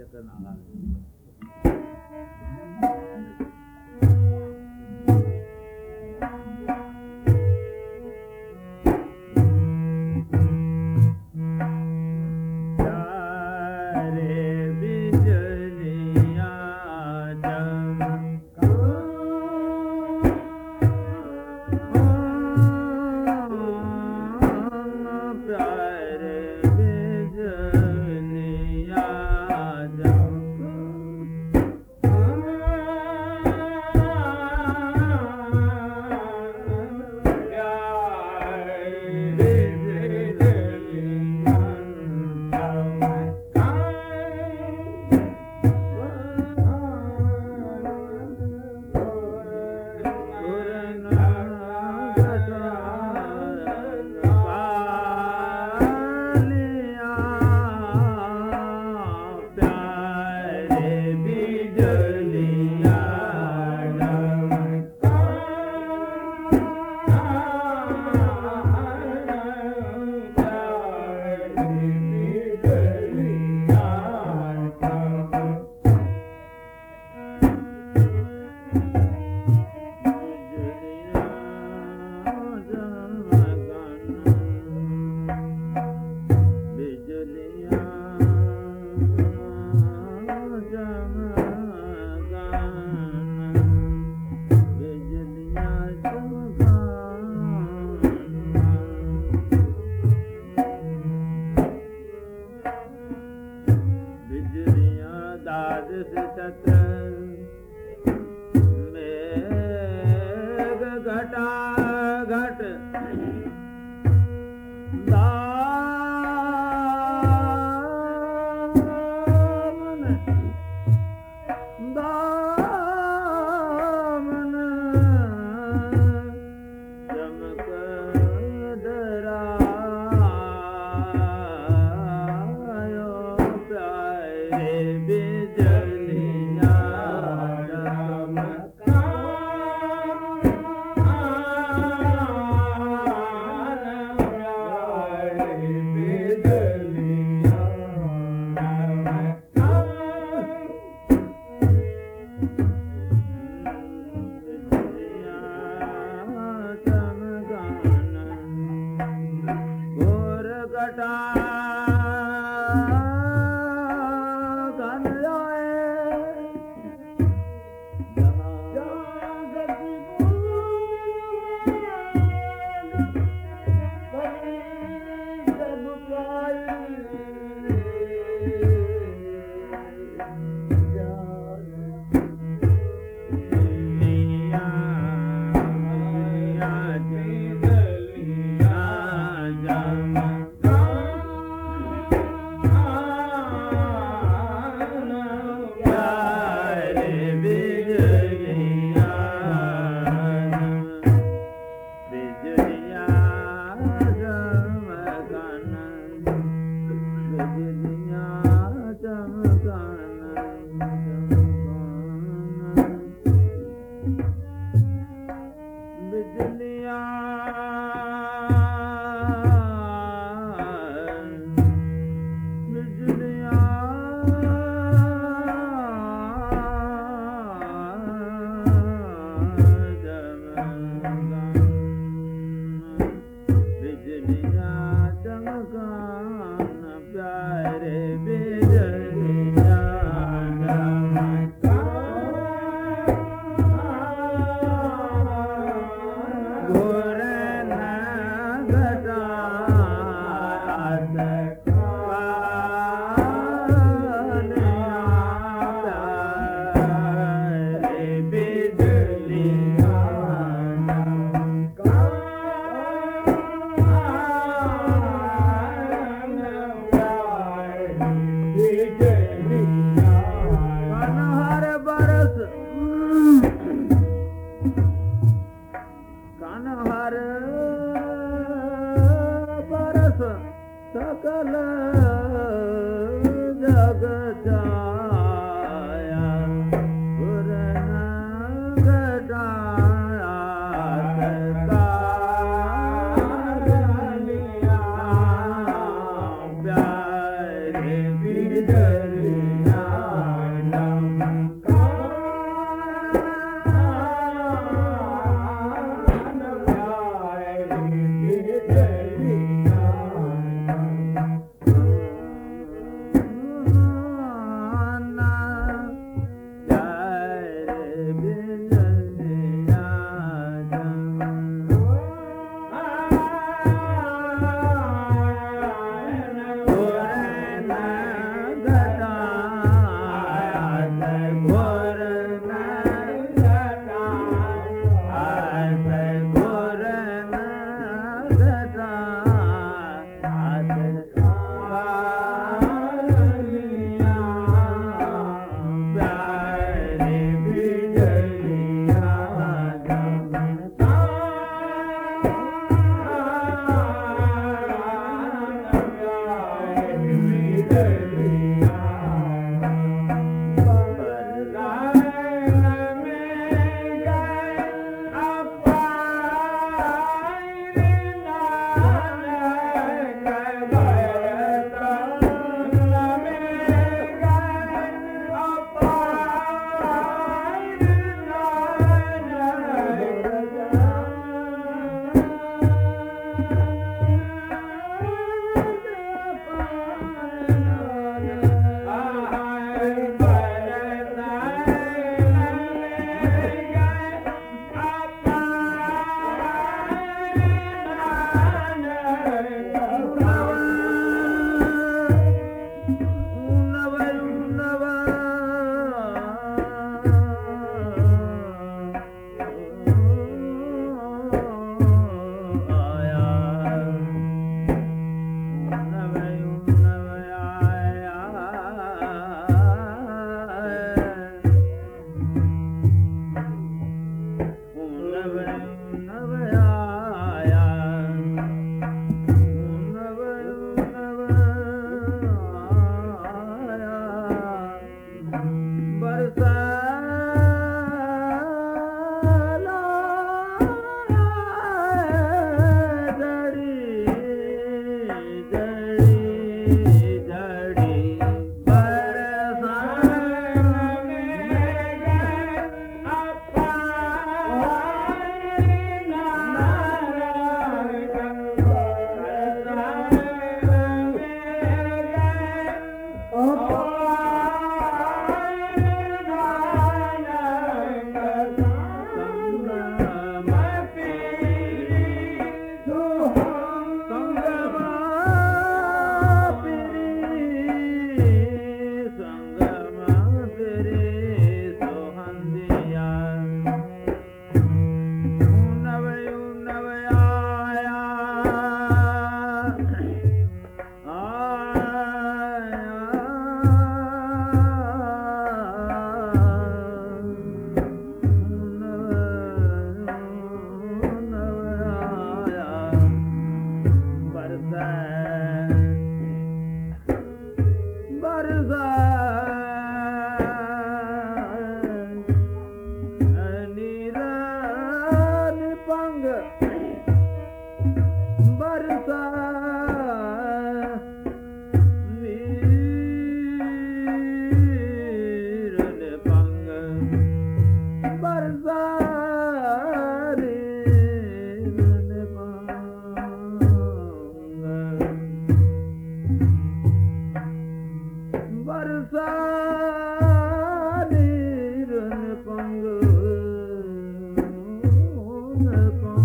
Ada 了 सकल जग जा Pronto. That. upon